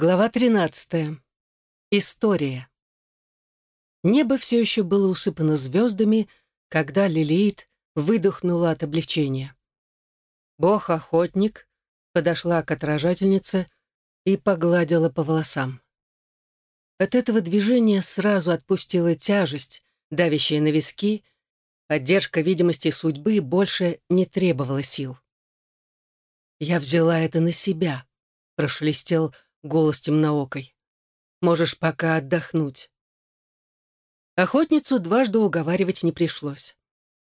Глава 13. История. Небо все еще было усыпано звездами, когда Лилит выдохнула от облегчения. Бог-охотник подошла к отражательнице и погладила по волосам. От этого движения сразу отпустила тяжесть, давящая на виски, поддержка видимости судьбы больше не требовала сил. «Я взяла это на себя», — прошелестел голос темноокой. «Можешь пока отдохнуть». Охотницу дважды уговаривать не пришлось.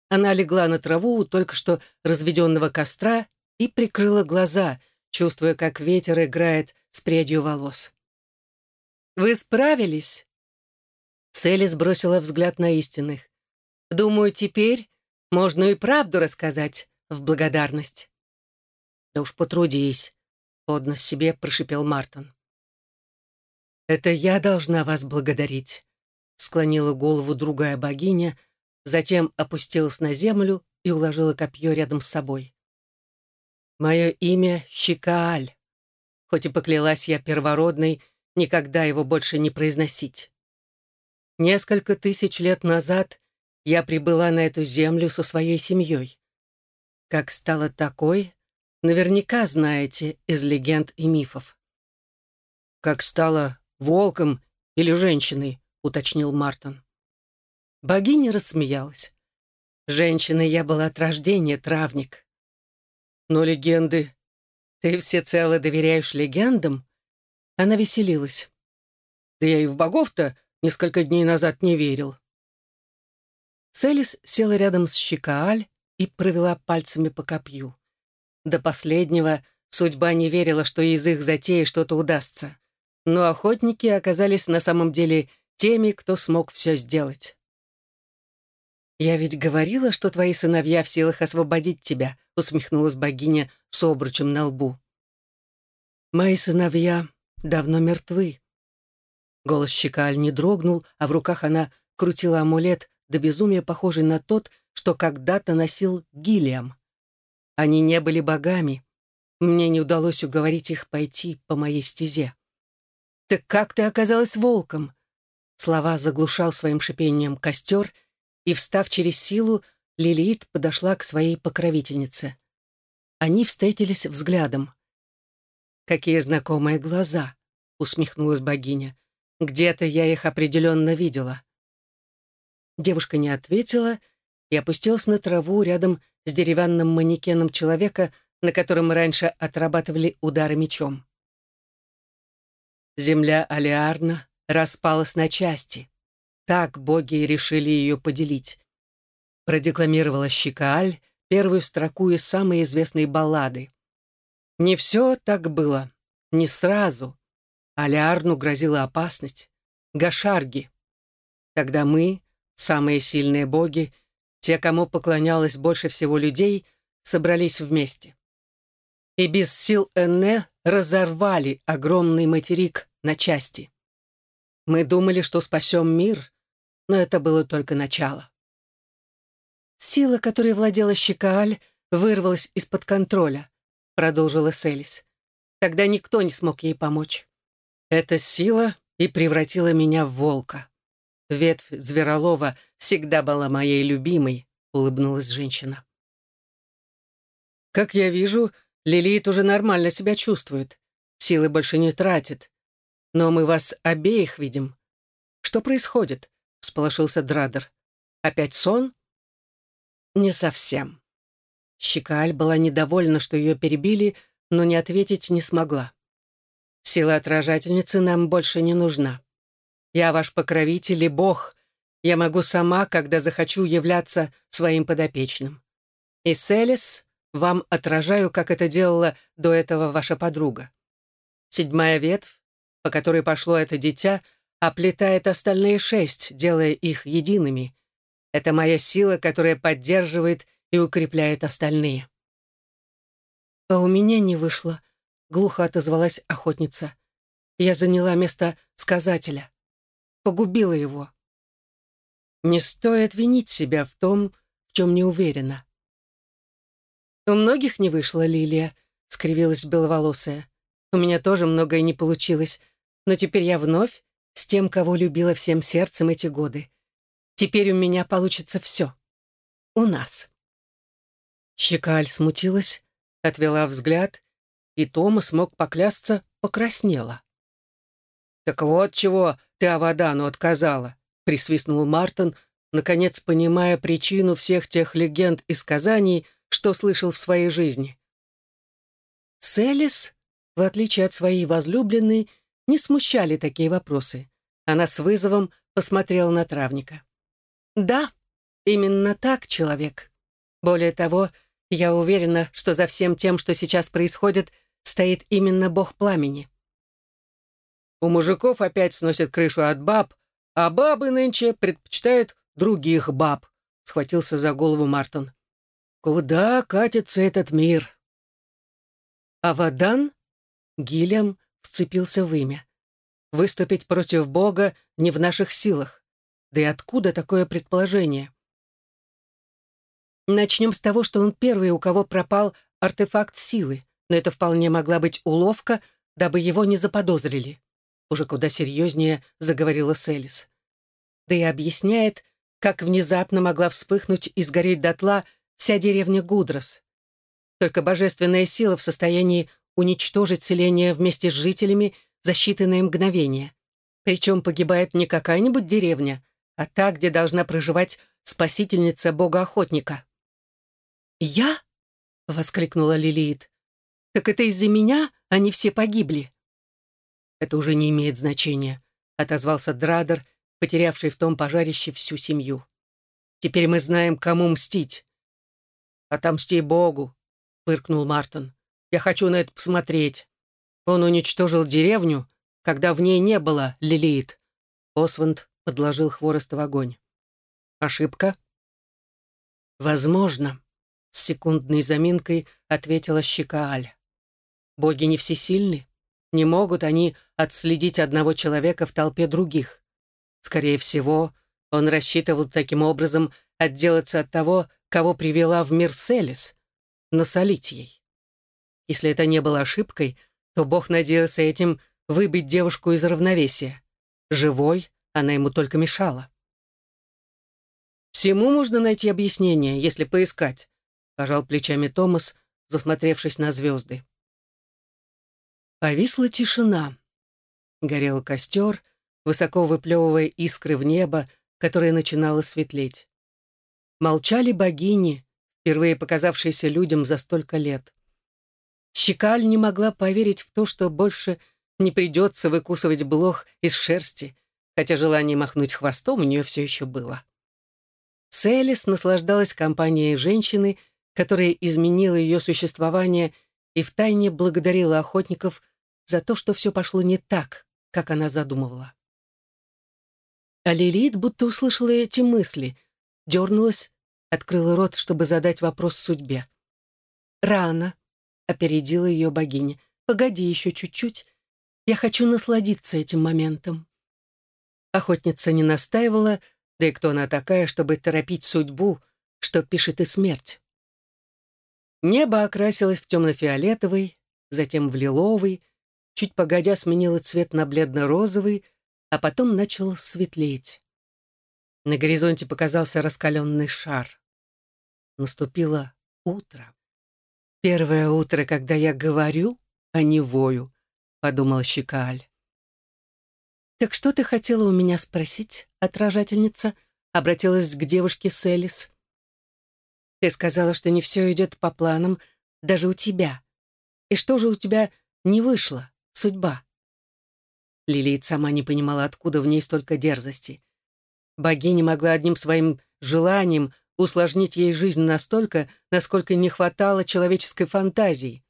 Она легла на траву у только что разведенного костра и прикрыла глаза, чувствуя, как ветер играет с прядью волос. «Вы справились?» Селли сбросила взгляд на истинных. «Думаю, теперь можно и правду рассказать в благодарность». «Да уж потрудись», поднос себе прошипел Мартин. «Это я должна вас благодарить», — склонила голову другая богиня, затем опустилась на землю и уложила копье рядом с собой. «Мое имя Щикааль, хоть и поклялась я первородной, никогда его больше не произносить. Несколько тысяч лет назад я прибыла на эту землю со своей семьей. Как стала такой, наверняка знаете из легенд и мифов. «Как стала волком или женщиной», — уточнил Мартин. Богиня рассмеялась. «Женщиной я была от рождения, травник». «Но легенды...» «Ты всецело доверяешь легендам?» Она веселилась. «Да я и в богов-то несколько дней назад не верил». Селис села рядом с Щикааль и провела пальцами по копью. До последнего судьба не верила, что из их затеи что-то удастся. Но охотники оказались на самом деле теми, кто смог все сделать. «Я ведь говорила, что твои сыновья в силах освободить тебя», усмехнулась богиня с обручем на лбу. «Мои сыновья давно мертвы». Голос Щекаль не дрогнул, а в руках она крутила амулет, до безумия похожий на тот, что когда-то носил Гиллиам. Они не были богами. Мне не удалось уговорить их пойти по моей стезе. «Так как ты оказалась волком?» Слова заглушал своим шипением костер, и, встав через силу, Лилит подошла к своей покровительнице. Они встретились взглядом. «Какие знакомые глаза!» — усмехнулась богиня. «Где-то я их определенно видела». Девушка не ответила и опустилась на траву рядом с деревянным манекеном человека, на котором раньше отрабатывали удары мечом. Земля Алиарна распалась на части. Так боги решили ее поделить. Продекламировала Щикааль первую строку из самой известной баллады. Не все так было, не сразу. Алиарну грозила опасность. Гашарги. Тогда мы, самые сильные боги, те, кому поклонялось больше всего людей, собрались вместе. И без сил Энне разорвали огромный материк на части. Мы думали, что спасем мир, но это было только начало. Сила, которой владела Щекааль, вырвалась из-под контроля, продолжила Селис. Тогда никто не смог ей помочь. Эта сила и превратила меня в волка. Ветвь Зверолова всегда была моей любимой», — улыбнулась женщина. «Как я вижу, Лилит уже нормально себя чувствует. Силы больше не тратит. Но мы вас обеих видим. Что происходит?» — всполошился Драдер. «Опять сон?» «Не совсем». Щекаль была недовольна, что ее перебили, но не ответить не смогла. «Сила отражательницы нам больше не нужна. Я ваш покровитель и бог. Я могу сама, когда захочу, являться своим подопечным. И Селис вам отражаю, как это делала до этого ваша подруга. Седьмая ветвь, по которой пошло это дитя, оплетает остальные шесть, делая их едиными. Это моя сила, которая поддерживает и укрепляет остальные. «А у меня не вышло», — глухо отозвалась охотница. «Я заняла место сказателя» погубила его. Не стоит винить себя в том, в чем не уверена. «У многих не вышла Лилия», — скривилась беловолосая. У меня тоже многое не получилось, но теперь я вновь с тем, кого любила всем сердцем эти годы. Теперь у меня получится все. У нас. Щекаль смутилась, отвела взгляд, и Томас мог поклясться, покраснела. «Так вот чего ты Авадану отказала», — присвистнул Мартин, наконец понимая причину всех тех легенд и сказаний, что слышал в своей жизни. Селис, в отличие от своей возлюбленной, не смущали такие вопросы. Она с вызовом посмотрела на травника. «Да, именно так, человек. Более того, я уверена, что за всем тем, что сейчас происходит, стоит именно бог пламени». «У мужиков опять сносят крышу от баб, а бабы нынче предпочитают других баб», — схватился за голову Мартон. «Куда катится этот мир?» А Вадан, Гильям, вцепился в имя. Выступить против Бога не в наших силах. Да и откуда такое предположение? Начнем с того, что он первый, у кого пропал артефакт силы, но это вполне могла быть уловка, дабы его не заподозрили. Уже куда серьезнее заговорила Селис. Да и объясняет, как внезапно могла вспыхнуть и сгореть дотла вся деревня Гудрос. Только божественная сила в состоянии уничтожить селение вместе с жителями за считанные мгновения. Причем погибает не какая-нибудь деревня, а та, где должна проживать спасительница бога-охотника. «Я?» — воскликнула Лилит. «Так это из-за меня они все погибли?» «Это уже не имеет значения», — отозвался Драдер, потерявший в том пожарище всю семью. «Теперь мы знаем, кому мстить». «Отомсти Богу», — фыркнул Мартин. «Я хочу на это посмотреть. Он уничтожил деревню, когда в ней не было Лилит». Осванд подложил хворост в огонь. «Ошибка?» «Возможно», — с секундной заминкой ответила Щекааль. «Боги не всесильны. Не могут они отследить одного человека в толпе других. Скорее всего, он рассчитывал таким образом отделаться от того, кого привела в мир Селис, насолить ей. Если это не было ошибкой, то Бог надеялся этим выбить девушку из равновесия. Живой она ему только мешала. «Всему можно найти объяснение, если поискать», — пожал плечами Томас, засмотревшись на звезды. Повисла тишина. Горел костер, высоко выплевывая искры в небо, которое начинало светлеть. Молчали богини, впервые показавшиеся людям за столько лет. Щекаль не могла поверить в то, что больше не придется выкусывать блох из шерсти, хотя желание махнуть хвостом у нее все еще было. Селис наслаждалась компанией женщины, которая изменила ее существование и втайне благодарила охотников за то, что все пошло не так, как она задумывала. А Лилит будто услышала эти мысли, дернулась, открыла рот, чтобы задать вопрос судьбе. «Рано», — опередила ее богиня. «Погоди еще чуть-чуть. Я хочу насладиться этим моментом». Охотница не настаивала, да и кто она такая, чтобы торопить судьбу, что пишет и смерть. Небо окрасилось в темно-фиолетовый, затем в лиловый, чуть погодя сменило цвет на бледно-розовый, а потом начал светлеть. На горизонте показался раскаленный шар. Наступило утро. «Первое утро, когда я говорю, а не вою», — подумал Щекаль. «Так что ты хотела у меня спросить, отражательница?» — обратилась к девушке Селис. «Ты сказала, что не все идет по планам, даже у тебя. И что же у тебя не вышло, судьба?» Лилит сама не понимала, откуда в ней столько дерзости. Богиня могла одним своим желанием усложнить ей жизнь настолько, насколько не хватало человеческой фантазии.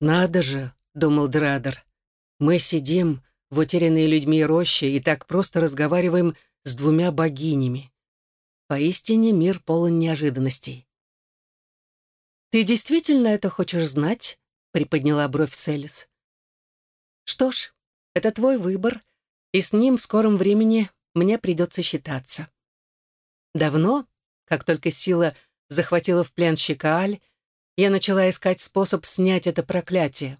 «Надо же», — думал Драдер, — «мы сидим в утерянной людьми роще и так просто разговариваем с двумя богинями. Поистине мир полон неожиданностей». «Ты действительно это хочешь знать?» — приподняла бровь Селис. «Что ж, это твой выбор, и с ним в скором времени мне придется считаться. Давно, как только сила захватила в плен Щекааль, я начала искать способ снять это проклятие.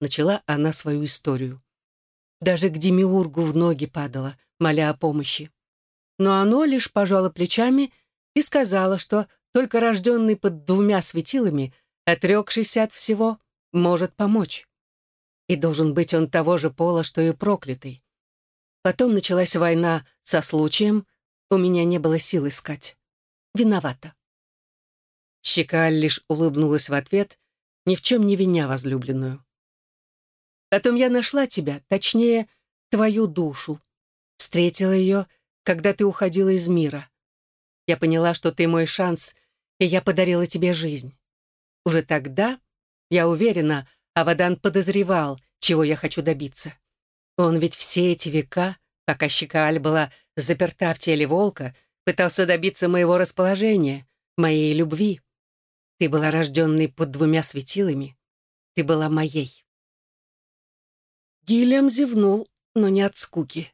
начала она свою историю. Даже к Демиургу в ноги падала, моля о помощи. Но оно лишь пожало плечами и сказала, что только рожденный под двумя светилами, отрекшийся от всего, может помочь. И должен быть он того же пола, что и проклятый. Потом началась война со случаем, у меня не было сил искать. Виновата. Щекаль лишь улыбнулась в ответ, ни в чем не виня возлюбленную. Потом я нашла тебя, точнее, твою душу. Встретила ее, когда ты уходила из мира. Я поняла, что ты мой шанс, и я подарила тебе жизнь. Уже тогда, я уверена, Авадан подозревал, чего я хочу добиться. Он ведь все эти века, пока Щекаль была заперта в теле волка, пытался добиться моего расположения, моей любви. Ты была рожденной под двумя светилами. Ты была моей. Гильям зевнул, но не от скуки.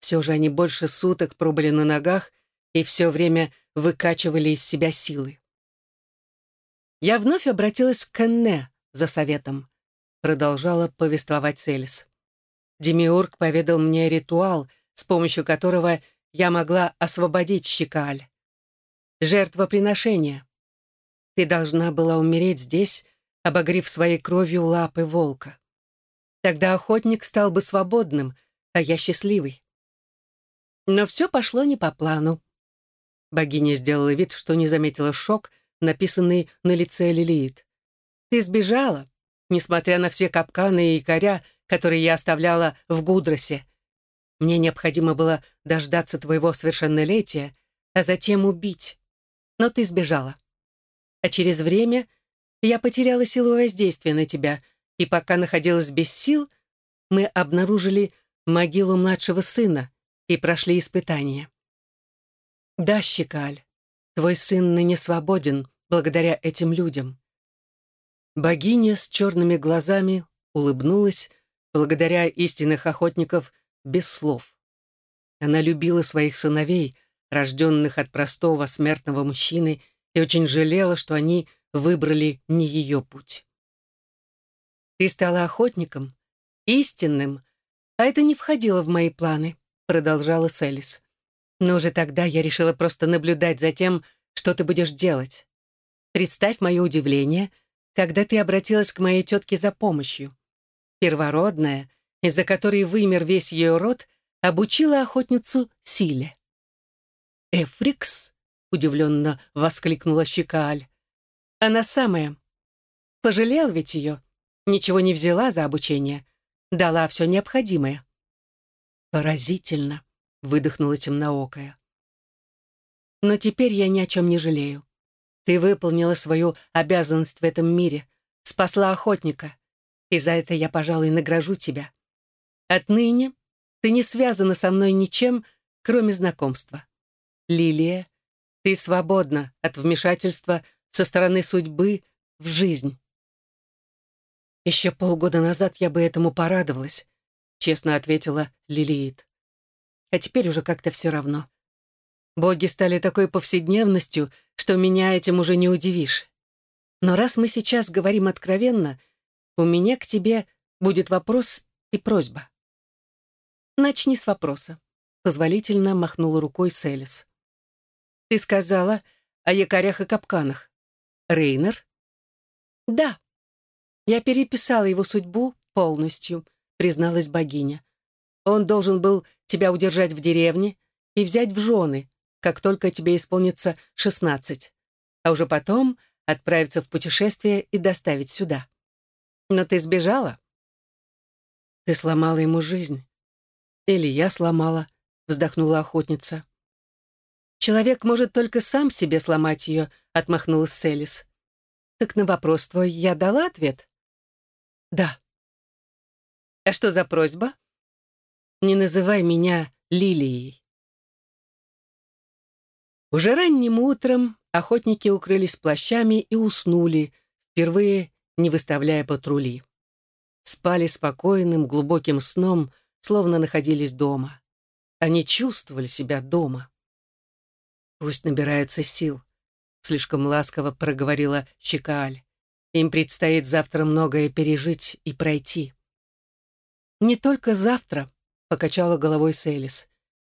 Все же они больше суток пробыли на ногах и все время выкачивали из себя силы. Я вновь обратилась к Энне за советом. Продолжала повествовать Селис. Демиург поведал мне ритуал, с помощью которого я могла освободить Щекаль. Жертвоприношение. Ты должна была умереть здесь, обогрев своей кровью лапы волка. Тогда охотник стал бы свободным, а я счастливый. Но все пошло не по плану. Богиня сделала вид, что не заметила шок, написанный на лице Лилиит. «Ты сбежала, несмотря на все капканы и якоря, которые я оставляла в Гудросе. Мне необходимо было дождаться твоего совершеннолетия, а затем убить. Но ты сбежала а через время я потеряла силу воздействия на тебя, и пока находилась без сил, мы обнаружили могилу младшего сына и прошли испытания. Да, Щекаль, твой сын ныне свободен благодаря этим людям. Богиня с черными глазами улыбнулась благодаря истинных охотников без слов. Она любила своих сыновей, рожденных от простого смертного мужчины, и очень жалела, что они выбрали не ее путь. «Ты стала охотником, истинным, а это не входило в мои планы», продолжала Селис. «Но уже тогда я решила просто наблюдать за тем, что ты будешь делать. Представь мое удивление, когда ты обратилась к моей тетке за помощью. Первородная, из-за которой вымер весь ее род, обучила охотницу силе. Эфрикс — удивленно воскликнула Щекааль. «Она самая. Пожалел ведь ее. Ничего не взяла за обучение. Дала все необходимое». «Поразительно», — выдохнула темноокая. «Но теперь я ни о чем не жалею. Ты выполнила свою обязанность в этом мире, спасла охотника, и за это я, пожалуй, награжу тебя. Отныне ты не связана со мной ничем, кроме знакомства. Лилия ты свободна от вмешательства со стороны судьбы в жизнь. Еще полгода назад я бы этому порадовалась, честно ответила Лилиит. А теперь уже как-то все равно. Боги стали такой повседневностью, что меня этим уже не удивишь. Но раз мы сейчас говорим откровенно, у меня к тебе будет вопрос и просьба. Начни с вопроса. Позволительно махнула рукой Селис. Ты сказала о якорях и капканах. Рейнер? Да. Я переписала его судьбу полностью, призналась богиня. Он должен был тебя удержать в деревне и взять в жены, как только тебе исполнится шестнадцать, а уже потом отправиться в путешествие и доставить сюда. Но ты сбежала? Ты сломала ему жизнь. Или я сломала, вздохнула охотница. «Человек может только сам себе сломать ее», — отмахнулась Селис. «Так на вопрос твой я дала ответ?» «Да». «А что за просьба?» «Не называй меня Лилией». Уже ранним утром охотники укрылись плащами и уснули, впервые не выставляя патрули. Спали спокойным, глубоким сном, словно находились дома. Они чувствовали себя дома. Пусть набирается сил, слишком ласково проговорила Щекааль. Им предстоит завтра многое пережить и пройти. «Не только завтра», — покачала головой Селис.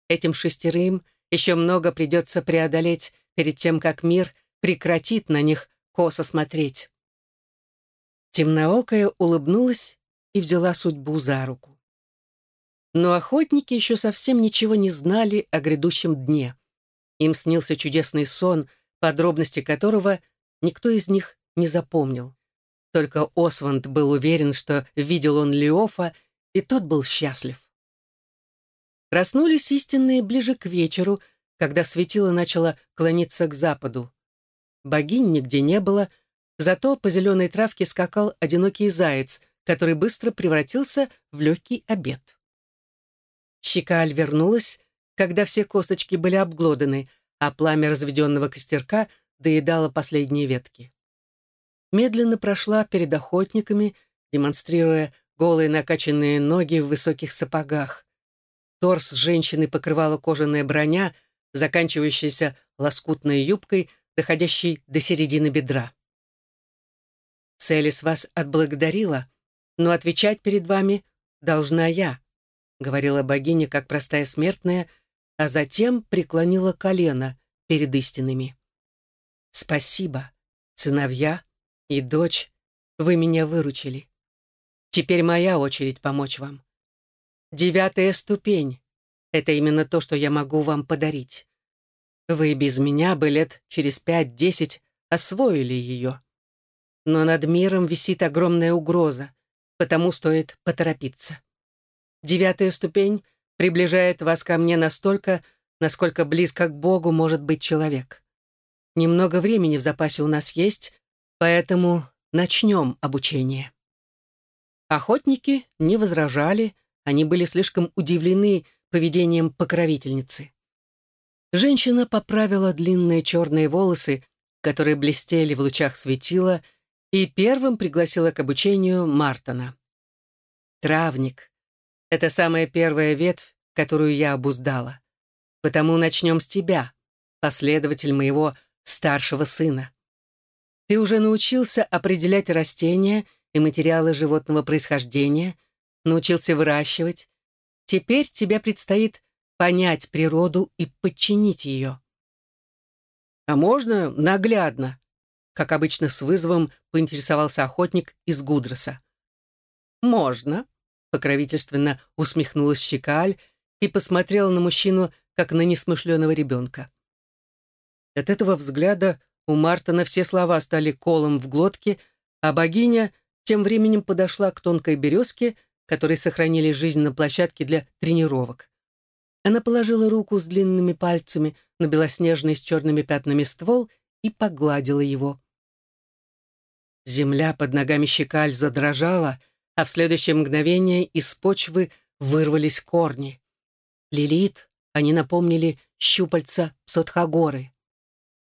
«Этим шестерым еще много придется преодолеть перед тем, как мир прекратит на них косо смотреть». Темноокая улыбнулась и взяла судьбу за руку. Но охотники еще совсем ничего не знали о грядущем дне. Им снился чудесный сон, подробности которого никто из них не запомнил. Только Осванд был уверен, что видел он Леофа, и тот был счастлив. Проснулись истинные ближе к вечеру, когда светило начало клониться к западу. Богинь нигде не было, зато по зеленой травке скакал одинокий заяц, который быстро превратился в легкий обед. Щекаль вернулась, когда все косточки были обглоданы, а пламя разведенного костерка доедало последние ветки. Медленно прошла перед охотниками, демонстрируя голые накачанные ноги в высоких сапогах. Торс женщины покрывала кожаная броня, заканчивающаяся лоскутной юбкой, доходящей до середины бедра. Целис вас отблагодарила, но отвечать перед вами должна я, говорила богиня как простая смертная, а затем преклонила колено перед истинными. Спасибо, сыновья и дочь, вы меня выручили. Теперь моя очередь помочь вам. Девятая ступень — это именно то, что я могу вам подарить. Вы без меня бы лет через пять-десять освоили ее. Но над миром висит огромная угроза, потому стоит поторопиться. Девятая ступень приближает вас ко мне настолько, насколько близко к Богу может быть человек. Немного времени в запасе у нас есть, поэтому начнем обучение. Охотники не возражали, они были слишком удивлены поведением покровительницы. Женщина поправила длинные черные волосы, которые блестели в лучах светила, и первым пригласила к обучению Мартона. «Травник — это самая первая ветвь, которую я обуздала. Потому начнем с тебя, последователь моего старшего сына. Ты уже научился определять растения и материалы животного происхождения, научился выращивать. Теперь тебе предстоит понять природу и подчинить ее. А можно наглядно, как обычно с вызовом поинтересовался охотник из Гудроса. «Можно», — покровительственно усмехнулась Щекаль и посмотрела на мужчину, как на несмышленого ребенка. От этого взгляда у Мартона все слова стали колом в глотке, а богиня тем временем подошла к тонкой березке, которой сохранили жизнь на площадке для тренировок. Она положила руку с длинными пальцами на белоснежный с черными пятнами ствол и погладила его. Земля под ногами щекаль задрожала, а в следующее мгновение из почвы вырвались корни. Лилит, они напомнили щупальца Сотхагоры.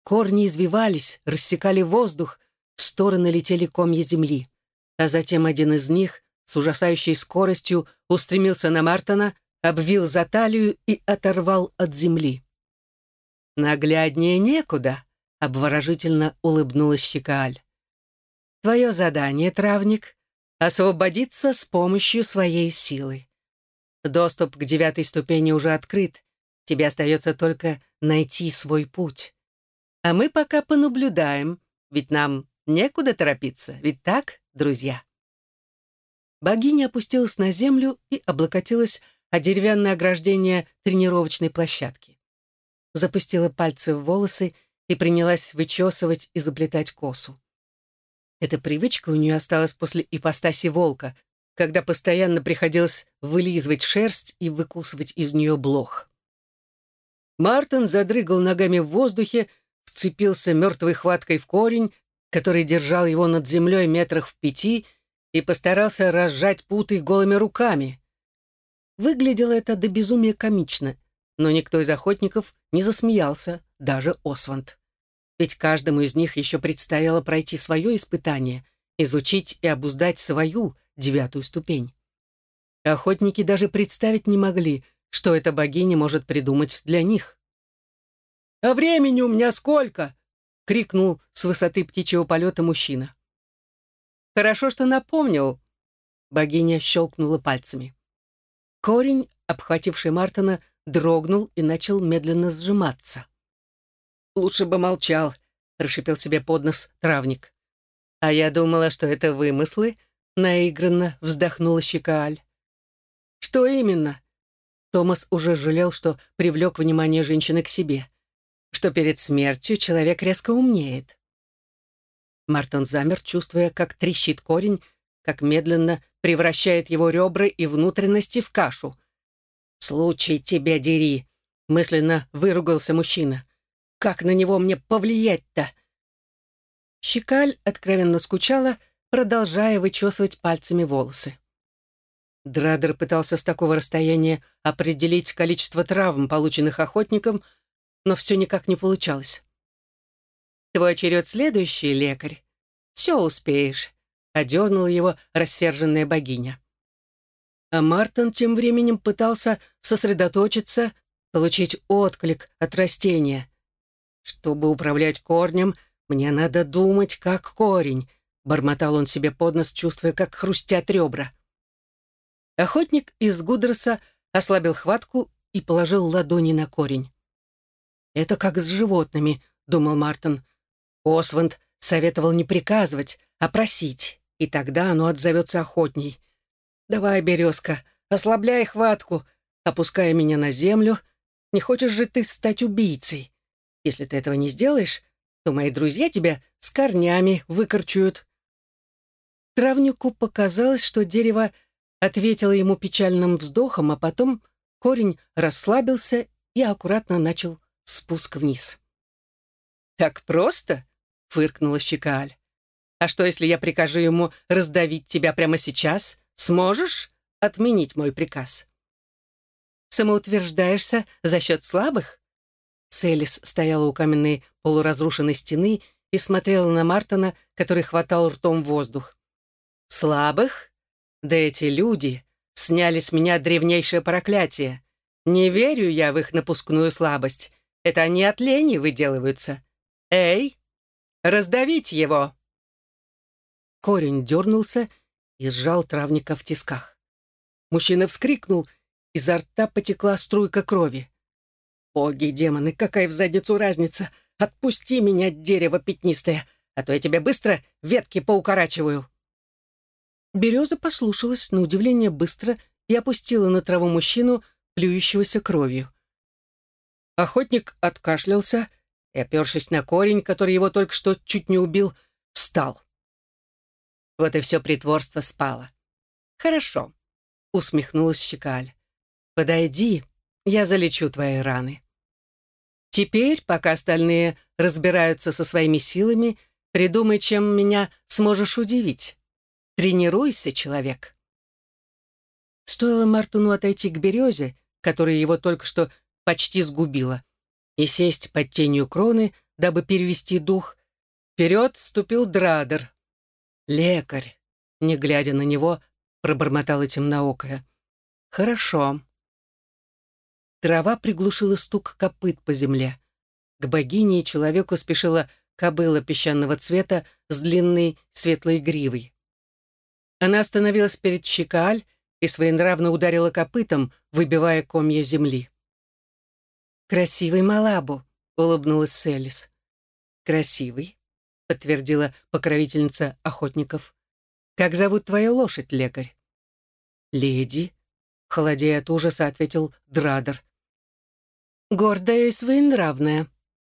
Корни извивались, рассекали воздух, в стороны летели комья земли а затем один из них с ужасающей скоростью устремился на Мартона, обвил за талию и оторвал от земли. «Нагляднее некуда», — обворожительно улыбнулась Щекааль. «Твое задание, травник, освободиться с помощью своей силы. Доступ к девятой ступени уже открыт, тебе остается только найти свой путь. А мы пока понаблюдаем, ведь нам некуда торопиться, ведь так?» Друзья. Богиня опустилась на землю и облокотилась о деревянное ограждение тренировочной площадки. Запустила пальцы в волосы и принялась вычесывать и заплетать косу. Эта привычка у нее осталась после ипостаси волка, когда постоянно приходилось вылизывать шерсть и выкусывать из нее блох. Мартин задрыгал ногами в воздухе, вцепился мертвой хваткой в корень, который держал его над землей метрах в пяти и постарался разжать путы голыми руками. Выглядело это до безумия комично, но никто из охотников не засмеялся, даже Осванд. Ведь каждому из них еще предстояло пройти свое испытание, изучить и обуздать свою девятую ступень. Охотники даже представить не могли, что эта богиня может придумать для них. «А времени у меня сколько?» — крикнул с высоты птичьего полета мужчина. Хорошо, что напомнил». Богиня щелкнула пальцами. Корень, обхвативший Мартина, дрогнул и начал медленно сжиматься. «Лучше бы молчал», — расшипел себе под нос травник. «А я думала, что это вымыслы», — наигранно вздохнула Щекааль. «Что именно?» Томас уже жалел, что привлек внимание женщины к себе, что перед смертью человек резко умнеет. Мартин замер, чувствуя, как трещит корень, как медленно превращает его ребра и внутренности в кашу. «Случай тебя дери!» — мысленно выругался мужчина. «Как на него мне повлиять-то?» Щекаль откровенно скучала, продолжая вычесывать пальцами волосы. Драдер пытался с такого расстояния определить количество травм, полученных охотником, но все никак не получалось. «Твой черед следующий, лекарь. Все успеешь», — одернула его рассерженная богиня. А Мартин тем временем пытался сосредоточиться, получить отклик от растения. «Чтобы управлять корнем, мне надо думать, как корень», — бормотал он себе под нос, чувствуя, как хрустят ребра. Охотник из Гудроса ослабил хватку и положил ладони на корень. «Это как с животными», — думал Мартин. Осванд советовал не приказывать, а просить, и тогда оно отзовется охотней. «Давай, березка, ослабляй хватку, опуская меня на землю. Не хочешь же ты стать убийцей? Если ты этого не сделаешь, то мои друзья тебя с корнями выкорчуют». Травнику показалось, что дерево ответило ему печальным вздохом, а потом корень расслабился и аккуратно начал спуск вниз. «Так просто?» фыркнула Щекааль. «А что, если я прикажу ему раздавить тебя прямо сейчас? Сможешь отменить мой приказ?» «Самоутверждаешься за счет слабых?» Селис стояла у каменной полуразрушенной стены и смотрела на Мартона, который хватал ртом воздух. «Слабых? Да эти люди сняли с меня древнейшее проклятие. Не верю я в их напускную слабость. Это они от лени выделываются. Эй, Раздавить его!» Корень дернулся и сжал травника в тисках. Мужчина вскрикнул, изо рта потекла струйка крови. «Боги, демоны, какая в задницу разница! Отпусти меня, дерево пятнистое, а то я тебя быстро ветки поукорачиваю!» Береза послушалась, на удивление, быстро и опустила на траву мужчину, плюющегося кровью. Охотник откашлялся, и, опершись на корень, который его только что чуть не убил, встал. Вот и все притворство спало. «Хорошо», — усмехнулась Щекаль. «Подойди, я залечу твои раны». Теперь, пока остальные разбираются со своими силами, придумай, чем меня сможешь удивить. Тренируйся, человек. Стоило Мартуну отойти к березе, которая его только что почти сгубила, и сесть под тенью кроны, дабы перевести дух, вперед вступил Драдер. «Лекарь», не глядя на него, пробормотала темноокая. «Хорошо». Трава приглушила стук копыт по земле. К богине и человеку спешила кобыла песчаного цвета с длинной светлой гривой. Она остановилась перед Щекааль и своенравно ударила копытом, выбивая комья земли. «Красивый Малабу», — улыбнулась Селис. «Красивый», — подтвердила покровительница охотников. «Как зовут твою лошадь, лекарь?» «Леди», — холодея от ужаса, ответил Драдер. «Гордая и своенравная.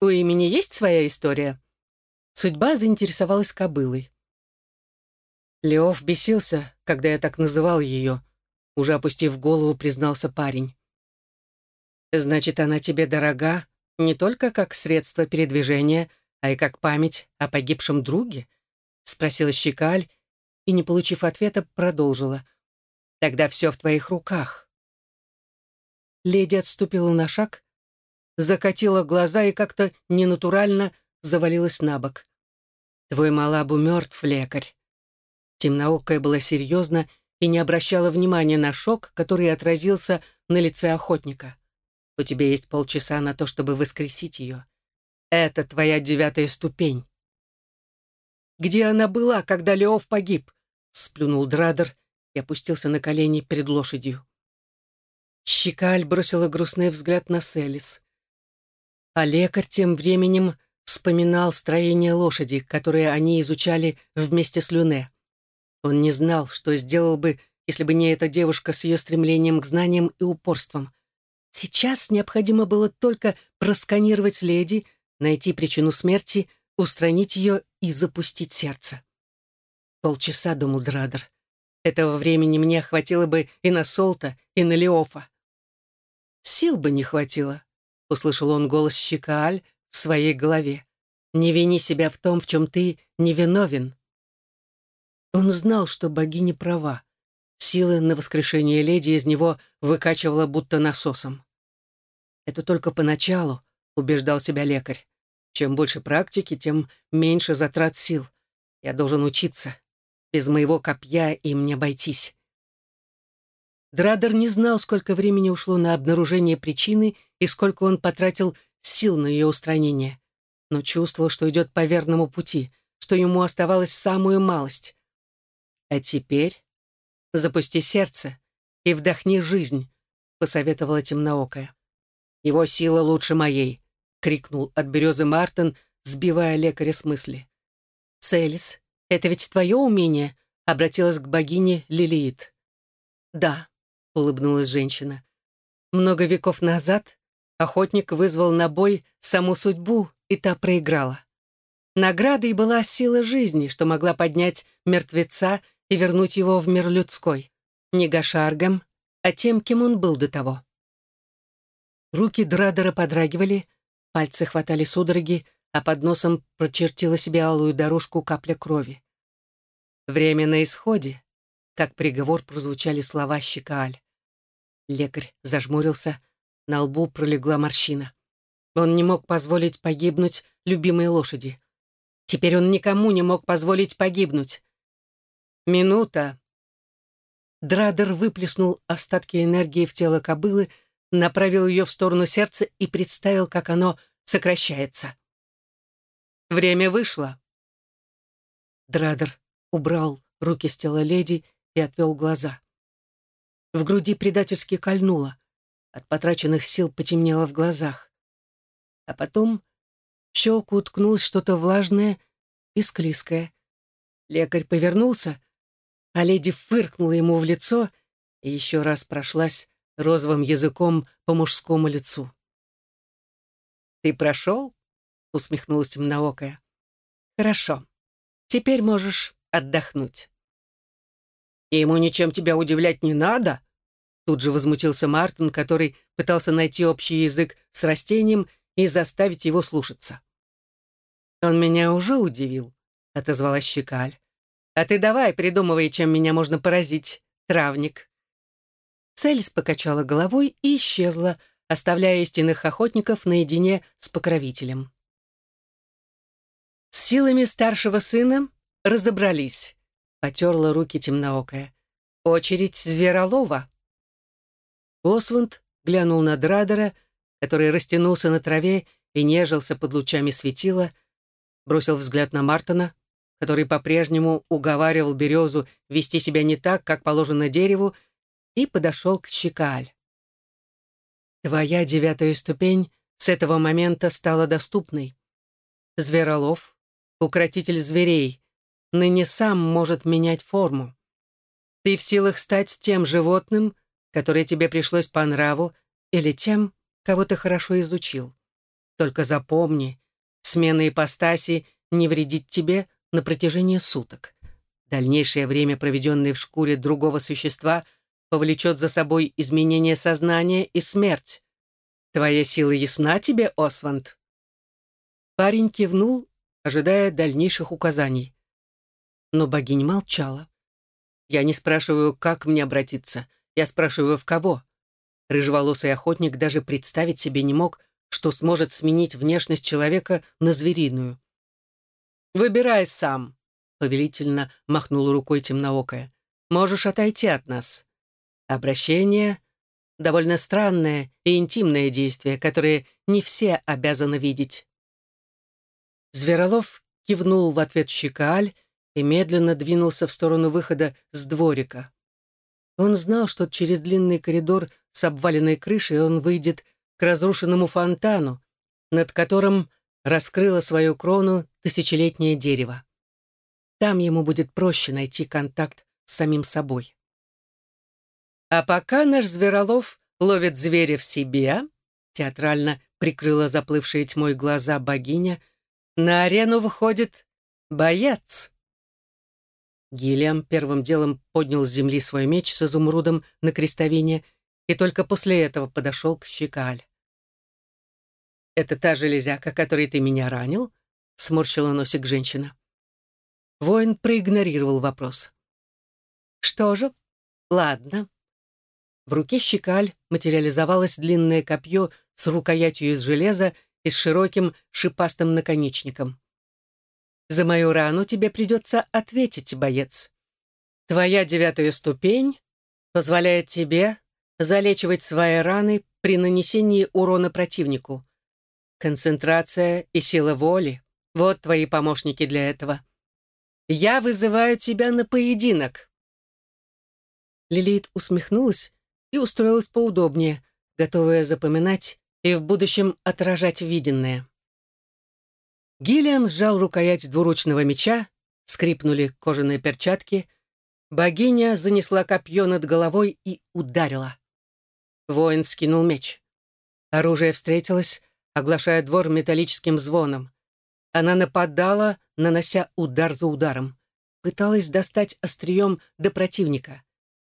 У имени есть своя история?» Судьба заинтересовалась кобылой. Леоф бесился, когда я так называл ее. Уже опустив голову, признался парень. Значит, она тебе дорога не только как средство передвижения, а и как память о погибшем друге?» — спросила Щекаль и, не получив ответа, продолжила. «Тогда все в твоих руках». Леди отступила на шаг, закатила глаза и как-то ненатурально завалилась на бок. «Твой малабу мертв, лекарь». Темноокая была серьезна и не обращала внимания на шок, который отразился на лице охотника. У тебя есть полчаса на то, чтобы воскресить ее. Это твоя девятая ступень. Где она была, когда Леов погиб?» — сплюнул Драдер и опустился на колени перед лошадью. Щекаль бросила грустный взгляд на Селис. А лекарь тем временем вспоминал строение лошади, которое они изучали вместе с Люне. Он не знал, что сделал бы, если бы не эта девушка с ее стремлением к знаниям и упорством. Сейчас необходимо было только просканировать леди, найти причину смерти, устранить ее и запустить сердце. Полчаса, думал Драдер. Этого времени мне хватило бы и на Солта, и на Леофа. Сил бы не хватило, услышал он голос Щекааль в своей голове. Не вини себя в том, в чем ты невиновен. Он знал, что богиня права. Силы на воскрешение леди из него выкачивала будто насосом. «Это только поначалу», — убеждал себя лекарь. «Чем больше практики, тем меньше затрат сил. Я должен учиться. Без моего копья им не обойтись». Драдер не знал, сколько времени ушло на обнаружение причины и сколько он потратил сил на ее устранение, но чувствовал, что идет по верному пути, что ему оставалась самую малость. «А теперь запусти сердце и вдохни жизнь», — посоветовала темноокая. «Его сила лучше моей», — крикнул от березы Мартин, сбивая лекаря с мысли. «Целис, это ведь твое умение?» — обратилась к богине Лилиит. «Да», — улыбнулась женщина. «Много веков назад охотник вызвал на бой саму судьбу, и та проиграла. Наградой была сила жизни, что могла поднять мертвеца и вернуть его в мир людской. Не Гашаргом, а тем, кем он был до того. Руки Драдера подрагивали, пальцы хватали судороги, а под носом прочертила себе алую дорожку капля крови. Время на исходе, как приговор прозвучали слова Щекааль. Лекарь зажмурился, на лбу пролегла морщина. Он не мог позволить погибнуть любимой лошади. Теперь он никому не мог позволить погибнуть. Минута. Драдер выплеснул остатки энергии в тело кобылы, направил ее в сторону сердца и представил, как оно сокращается. Время вышло. Драдер убрал руки с тела леди и отвел глаза. В груди предательски кольнуло. От потраченных сил потемнело в глазах. А потом в щеку уткнулось что-то влажное и склизкое. Лекарь повернулся, а леди фыркнула ему в лицо и еще раз прошлась розовым языком по мужскому лицу. «Ты прошел?» — усмехнулась темноокая. «Хорошо. Теперь можешь отдохнуть». «И ему ничем тебя удивлять не надо?» Тут же возмутился Мартин, который пытался найти общий язык с растением и заставить его слушаться. «Он меня уже удивил», — отозвалась Щекаль. А ты давай, придумывай, чем меня можно поразить, травник». Цельс покачала головой и исчезла, оставляя истинных охотников наедине с покровителем. С силами старшего сына разобрались. Потерла руки темноокая. Очередь Зверолова. Осванд глянул на Драдера, который растянулся на траве и нежился под лучами светила, бросил взгляд на Мартона, который по-прежнему уговаривал березу вести себя не так, как положено дереву, и подошел к Чикаль. «Твоя девятая ступень с этого момента стала доступной. Зверолов, укротитель зверей, ныне сам может менять форму. Ты в силах стать тем животным, которое тебе пришлось по нраву, или тем, кого ты хорошо изучил. Только запомни, смена ипостаси не вредит тебе, на протяжении суток. Дальнейшее время, проведенное в шкуре другого существа, повлечет за собой изменение сознания и смерть. Твоя сила ясна тебе, Осванд?» Парень кивнул, ожидая дальнейших указаний. Но богиня молчала. «Я не спрашиваю, как мне обратиться. Я спрашиваю, в кого?» Рыжеволосый охотник даже представить себе не мог, что сможет сменить внешность человека на звериную. «Выбирай сам», — повелительно махнула рукой темноокая. «Можешь отойти от нас. Обращение — довольно странное и интимное действие, которое не все обязаны видеть». Зверолов кивнул в ответ Щекааль и медленно двинулся в сторону выхода с дворика. Он знал, что через длинный коридор с обваленной крышей он выйдет к разрушенному фонтану, над которым раскрыло свою крону тысячелетнее дерево. Там ему будет проще найти контакт с самим собой. А пока наш Зверолов ловит зверя в себе, театрально прикрыла заплывшие тьмой глаза богиня, на арену выходит боец. Гильям первым делом поднял с земли свой меч с изумрудом на крестовине и только после этого подошел к Щекаль. «Это та железяка, которой ты меня ранил?» — сморщила носик женщина. Воин проигнорировал вопрос. «Что же? Ладно». В руке щекаль материализовалось длинное копье с рукоятью из железа и с широким шипастым наконечником. «За мою рану тебе придется ответить, боец. Твоя девятая ступень позволяет тебе залечивать свои раны при нанесении урона противнику. Концентрация и сила воли — вот твои помощники для этого. Я вызываю тебя на поединок!» Лилит усмехнулась и устроилась поудобнее, готовая запоминать и в будущем отражать виденное. Гиллиам сжал рукоять двуручного меча, скрипнули кожаные перчатки, богиня занесла копье над головой и ударила. Воин вскинул меч. Оружие встретилось, оглашая двор металлическим звоном. Она нападала, нанося удар за ударом. Пыталась достать острием до противника.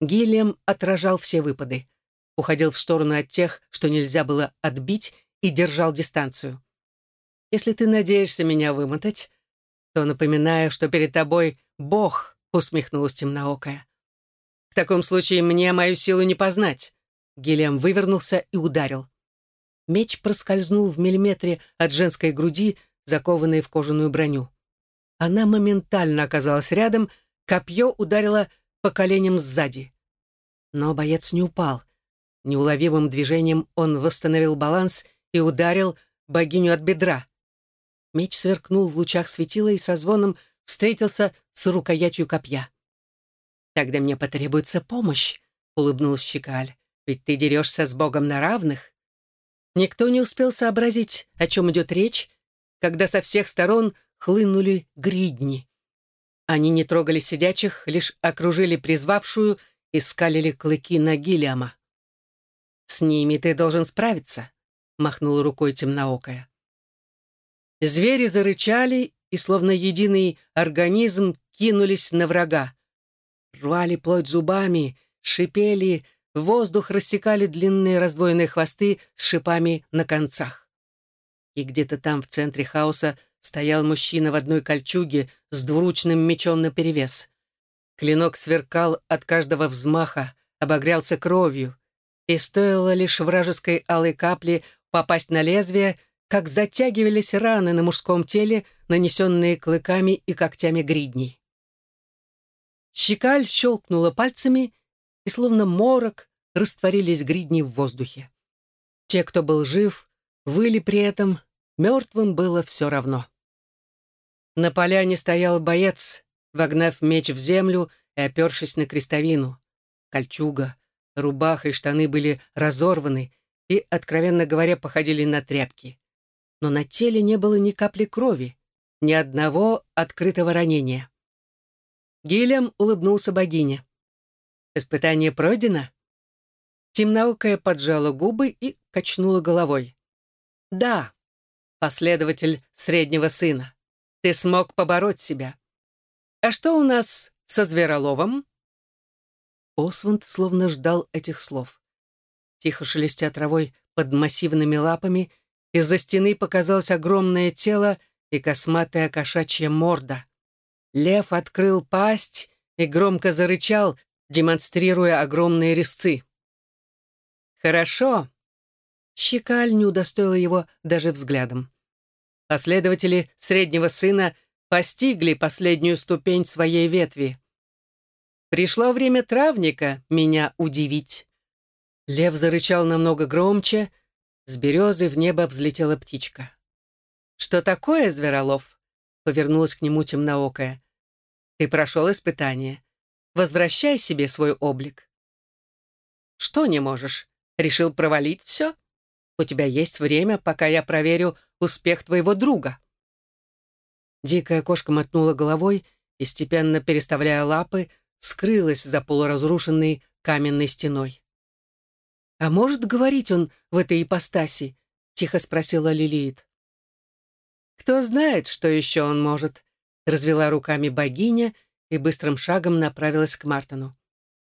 Гильям отражал все выпады. Уходил в сторону от тех, что нельзя было отбить, и держал дистанцию. «Если ты надеешься меня вымотать, то напоминаю, что перед тобой Бог», — усмехнулась темноокая. «В таком случае мне мою силу не познать». Гильям вывернулся и ударил. Меч проскользнул в миллиметре от женской груди, закованной в кожаную броню. Она моментально оказалась рядом, копье ударило по коленям сзади. Но боец не упал. Неуловимым движением он восстановил баланс и ударил богиню от бедра. Меч сверкнул в лучах светила и со звоном встретился с рукоятью копья. «Тогда мне потребуется помощь», — улыбнулась Щекаль, «ведь ты дерешься с Богом на равных». Никто не успел сообразить, о чем идет речь, когда со всех сторон хлынули гридни. Они не трогали сидячих, лишь окружили призвавшую и скалили клыки на Гиллиама. «С ними ты должен справиться», — махнула рукой темноокая. Звери зарычали и, словно единый организм, кинулись на врага. Рвали плоть зубами, шипели, воздух рассекали длинные раздвоенные хвосты с шипами на концах и где-то там в центре хаоса стоял мужчина в одной кольчуге с двуручным мечом наперевес. Клинок сверкал от каждого взмаха, обогрялся кровью, и стоило лишь вражеской алой капли попасть на лезвие, как затягивались раны на мужском теле, нанесенные клыками и когтями гридней. Щекаль щелкнула пальцами, и словно морок растворились гридни в воздухе. Те, кто был жив, выли при этом, мертвым было все равно. На поляне стоял боец, вогнав меч в землю и опершись на крестовину. Кольчуга, рубаха и штаны были разорваны и, откровенно говоря, походили на тряпки. Но на теле не было ни капли крови, ни одного открытого ранения. Гильям улыбнулся богине. «Испытание пройдено?» Темноокая поджала губы и качнула головой. Да, последователь среднего сына. Ты смог побороть себя. А что у нас со Звероловом? Осванд словно ждал этих слов. Тихо шелестя травой под массивными лапами, из-за стены показалось огромное тело и косматая кошачья морда. Лев открыл пасть и громко зарычал, демонстрируя огромные резцы. «Хорошо», Щекаль не удостоила его даже взглядом. Последователи среднего сына постигли последнюю ступень своей ветви. Пришло время травника меня удивить. Лев зарычал намного громче, с березы в небо взлетела птичка. «Что такое, Зверолов? — повернулась к нему темноокая. «Ты прошел испытание. Возвращай себе свой облик». «Что не можешь? Решил провалить все? У тебя есть время, пока я проверю успех твоего друга». Дикая кошка мотнула головой и, степенно переставляя лапы, скрылась за полуразрушенной каменной стеной. «А может говорить он в этой ипостаси?» — тихо спросила Лилит. «Кто знает, что еще он может?» — развела руками богиня и быстрым шагом направилась к Мартону.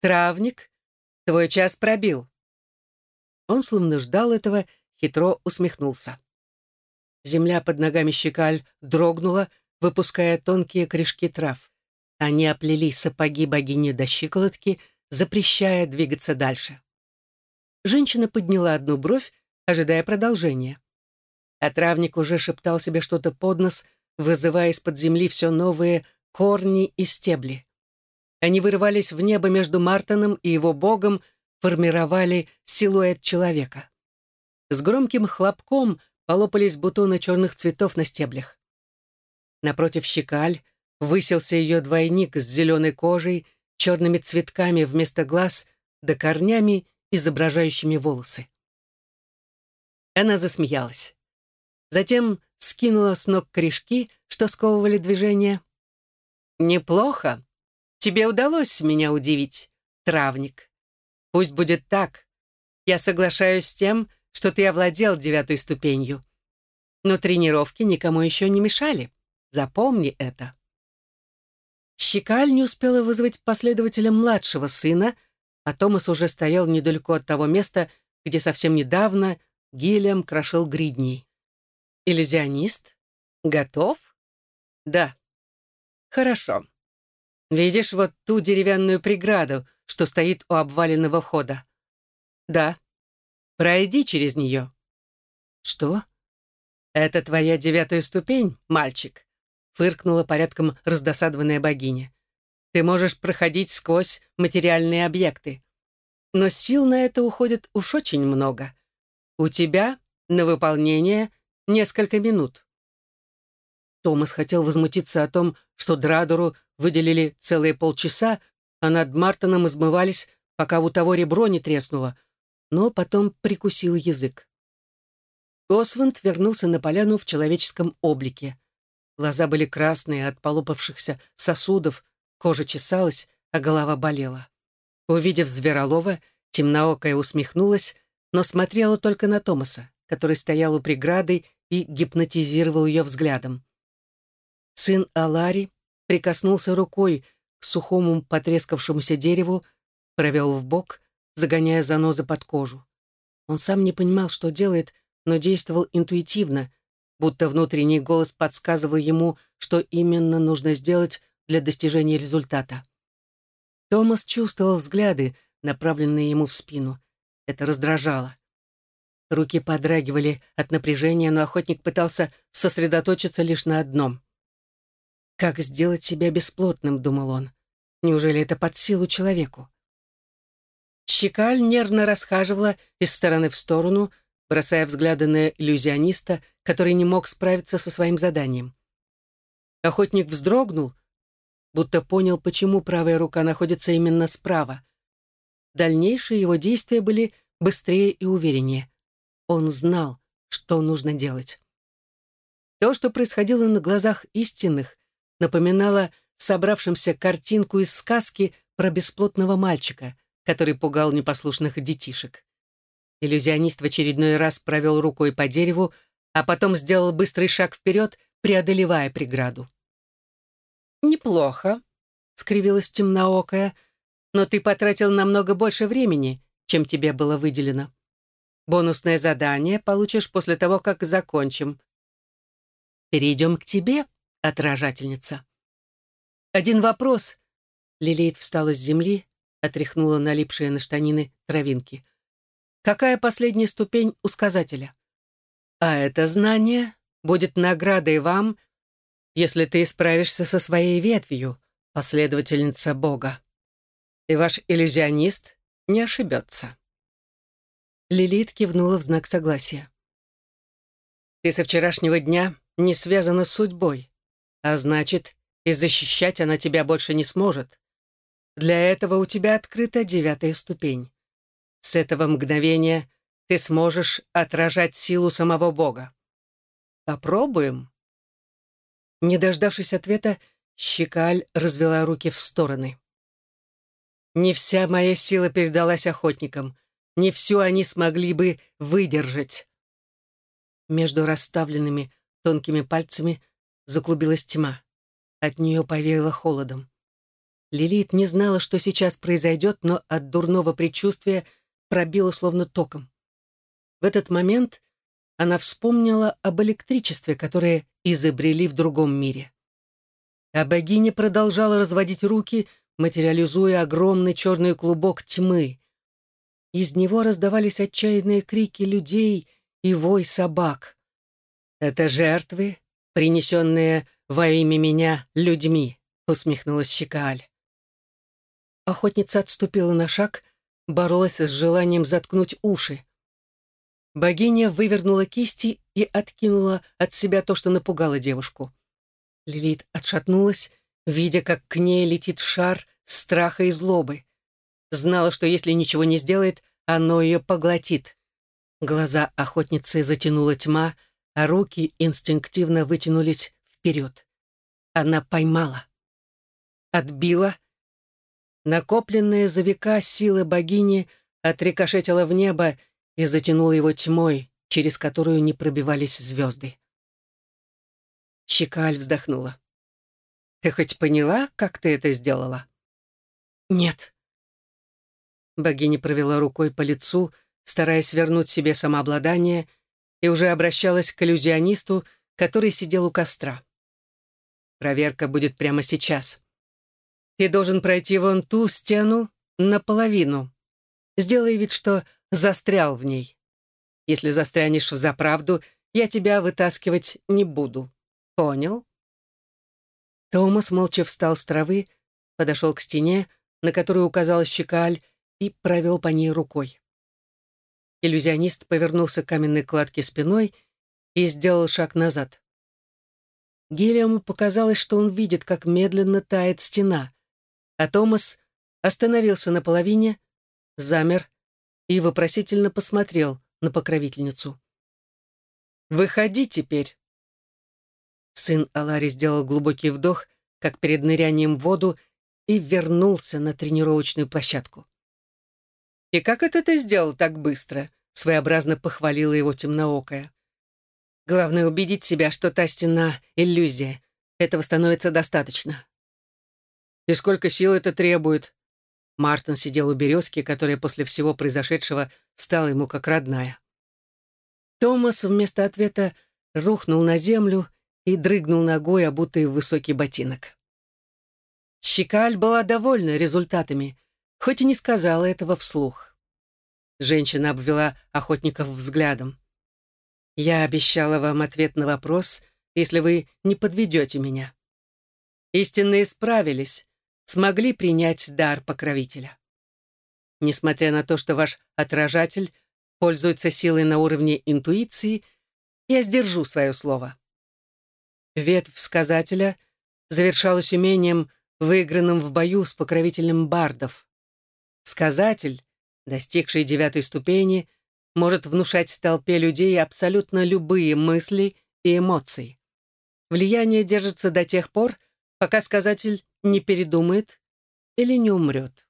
«Травник, твой час пробил». Он словно ждал этого, хитро усмехнулся. Земля под ногами щекаль дрогнула, выпуская тонкие корешки трав. Они оплели сапоги богини до щиколотки, запрещая двигаться дальше. Женщина подняла одну бровь, ожидая продолжения. А травник уже шептал себе что-то под нос, вызывая из-под земли все новые корни и стебли. Они вырывались в небо между Мартоном и его богом, формировали силуэт человека. С громким хлопком полопались бутоны черных цветов на стеблях. Напротив щекаль высился ее двойник с зеленой кожей, черными цветками вместо глаз, да корнями изображающими волосы. Она засмеялась. Затем скинула с ног корешки, что сковывали движение. «Неплохо. Тебе удалось меня удивить, травник. Пусть будет так. Я соглашаюсь с тем, что ты овладел девятой ступенью. Но тренировки никому еще не мешали. Запомни это». Щекаль не успела вызвать последователя младшего сына, а Томас уже стоял недалеко от того места, где совсем недавно Гильям крошил гридней. «Иллюзионист? Готов?» «Да». «Хорошо. Видишь вот ту деревянную преграду, что стоит у обваленного входа?» «Да». «Пройди через нее». «Что?» «Это твоя девятая ступень, мальчик», — фыркнула порядком раздосадованная богиня. Ты можешь проходить сквозь материальные объекты. Но сил на это уходит уж очень много. У тебя на выполнение несколько минут. Томас хотел возмутиться о том, что Драдору выделили целые полчаса, а над Мартоном измывались, пока у того ребро не треснуло, но потом прикусил язык. Осванд вернулся на поляну в человеческом облике. Глаза были красные от полопавшихся сосудов, Кожа чесалась, а голова болела. Увидев Зверолова, темноокая усмехнулась, но смотрела только на Томаса, который стоял у преграды и гипнотизировал ее взглядом. Сын Алари прикоснулся рукой сухому потрескавшемуся дереву, провел в бок, загоняя занозы под кожу. Он сам не понимал, что делает, но действовал интуитивно, будто внутренний голос подсказывал ему, что именно нужно сделать, для достижения результата. Томас чувствовал взгляды, направленные ему в спину. Это раздражало. Руки подрагивали от напряжения, но охотник пытался сосредоточиться лишь на одном. «Как сделать себя бесплотным?» — думал он. «Неужели это под силу человеку?» Щекаль нервно расхаживала из стороны в сторону, бросая взгляды на иллюзиониста, который не мог справиться со своим заданием. Охотник вздрогнул, будто понял, почему правая рука находится именно справа. Дальнейшие его действия были быстрее и увереннее. Он знал, что нужно делать. То, что происходило на глазах истинных, напоминало собравшимся картинку из сказки про бесплотного мальчика, который пугал непослушных детишек. Иллюзионист в очередной раз провел рукой по дереву, а потом сделал быстрый шаг вперед, преодолевая преграду. «Неплохо», — скривилась темноокая, «но ты потратил намного больше времени, чем тебе было выделено. Бонусное задание получишь после того, как закончим. Перейдем к тебе, отражательница». «Один вопрос». Лилейт встала с земли, отряхнула налипшие на штанины травинки. «Какая последняя ступень у сказателя?» «А это знание будет наградой вам если ты справишься со своей ветвью, последовательница Бога. И ваш иллюзионист не ошибется. Лилит кивнула в знак согласия. Ты со вчерашнего дня не связана с судьбой. А значит, и защищать она тебя больше не сможет. Для этого у тебя открыта девятая ступень. С этого мгновения ты сможешь отражать силу самого Бога. Попробуем?» Не дождавшись ответа, Щекаль развела руки в стороны. «Не вся моя сила передалась охотникам. Не всю они смогли бы выдержать». Между расставленными тонкими пальцами заклубилась тьма. От нее повеяло холодом. Лилит не знала, что сейчас произойдет, но от дурного предчувствия пробила словно током. В этот момент она вспомнила об электричестве, которое изобрели в другом мире. А богиня продолжала разводить руки, материализуя огромный черный клубок тьмы. Из него раздавались отчаянные крики людей и вой собак. «Это жертвы, принесенные во имя меня людьми», — усмехнулась Щекааль. Охотница отступила на шаг, боролась с желанием заткнуть уши. Богиня вывернула кисти и откинула от себя то, что напугало девушку. Лилит отшатнулась, видя, как к ней летит шар страха и злобы. Знала, что если ничего не сделает, оно ее поглотит. Глаза охотницы затянула тьма, а руки инстинктивно вытянулись вперед. Она поймала. Отбила. Накопленная за века сила богини отрикошетила в небо и затянула его тьмой, через которую не пробивались звезды. Щекаль вздохнула. «Ты хоть поняла, как ты это сделала?» «Нет». Богиня провела рукой по лицу, стараясь вернуть себе самообладание, и уже обращалась к иллюзионисту, который сидел у костра. «Проверка будет прямо сейчас. Ты должен пройти вон ту стену наполовину. Сделай вид, что застрял в ней. Если застрянешь в заправду, я тебя вытаскивать не буду. Понял?» Томас молча встал с травы, подошел к стене, на которую указала щекаль, и провел по ней рукой. Иллюзионист повернулся к каменной кладке спиной и сделал шаг назад. Гелиому показалось, что он видит, как медленно тает стена, а Томас остановился на половине, замер и вопросительно посмотрел на покровительницу. «Выходи теперь!» Сын Алари сделал глубокий вдох, как перед нырянием в воду, и вернулся на тренировочную площадку. «И как это ты сделал так быстро?» — своеобразно похвалила его темноокая. «Главное — убедить себя, что та стена — иллюзия. Этого становится достаточно». «И сколько сил это требует?» Мартин сидел у березки, которая после всего произошедшего стала ему как родная. Томас вместо ответа рухнул на землю и дрыгнул ногой, обутый в высокий ботинок. Щекаль была довольна результатами, хоть и не сказала этого вслух. Женщина обвела охотников взглядом. «Я обещала вам ответ на вопрос, если вы не подведете меня. Истинные справились, смогли принять дар покровителя. Несмотря на то, что ваш отражатель пользуется силой на уровне интуиции, я сдержу свое слово. Ветвь сказателя завершалась умением, выигранным в бою с покровителем бардов. Сказатель, достигший девятой ступени, может внушать толпе людей абсолютно любые мысли и эмоции. Влияние держится до тех пор, пока сказатель не передумает или не умрет.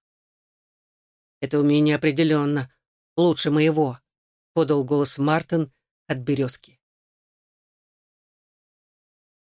Это умение определенно лучше моего, подал голос Мартин от березки.